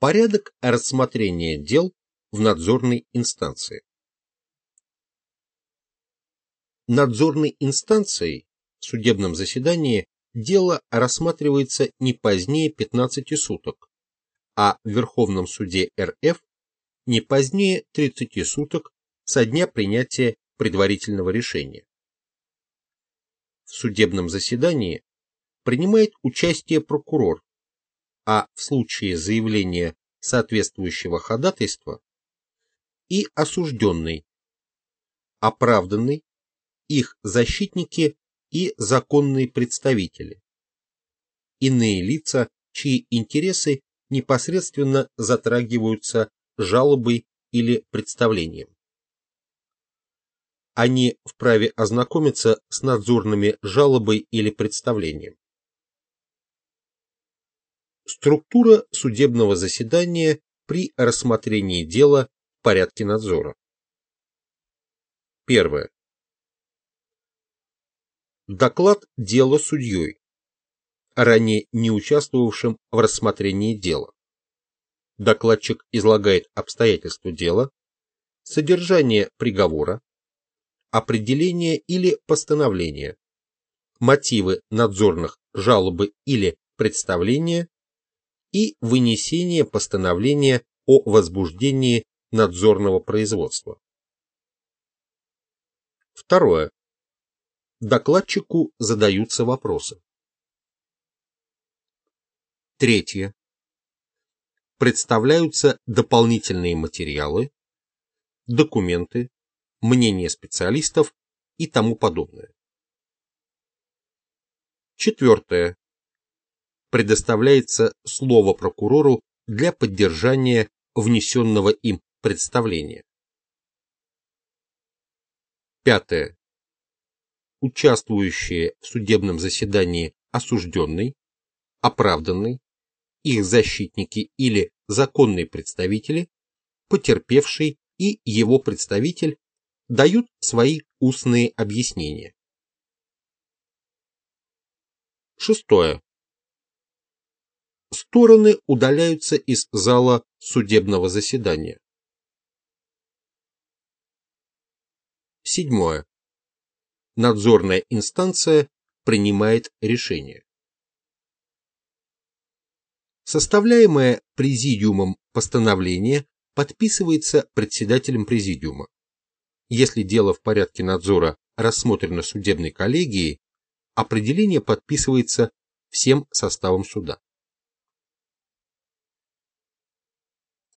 Порядок рассмотрения дел в надзорной инстанции. Надзорной инстанцией в судебном заседании дело рассматривается не позднее 15 суток, а в Верховном суде РФ не позднее 30 суток со дня принятия предварительного решения. В судебном заседании принимает участие прокурор, а в случае заявления соответствующего ходатайства и осужденный, оправданный, их защитники и законные представители, иные лица, чьи интересы непосредственно затрагиваются жалобой или представлением. Они вправе ознакомиться с надзорными жалобой или представлением. Структура судебного заседания при рассмотрении дела в порядке надзора. Первое. Доклад дела судьей, ранее не участвовавшим в рассмотрении дела. Докладчик излагает обстоятельства дела, содержание приговора, определение или постановление, мотивы надзорных жалобы или представления и вынесение постановления о возбуждении надзорного производства. Второе. Докладчику задаются вопросы. Третье. Представляются дополнительные материалы, документы, мнения специалистов и тому подобное. Четвертое предоставляется слово прокурору для поддержания внесенного им представления. Пятое. Участвующие в судебном заседании осужденный, оправданный, их защитники или законные представители, потерпевший и его представитель дают свои устные объяснения. Шестое стороны удаляются из зала судебного заседания. Седьмое. Надзорная инстанция принимает решение. Составляемое президиумом постановление подписывается председателем президиума. Если дело в порядке надзора рассмотрено судебной коллегией, определение подписывается всем составом суда.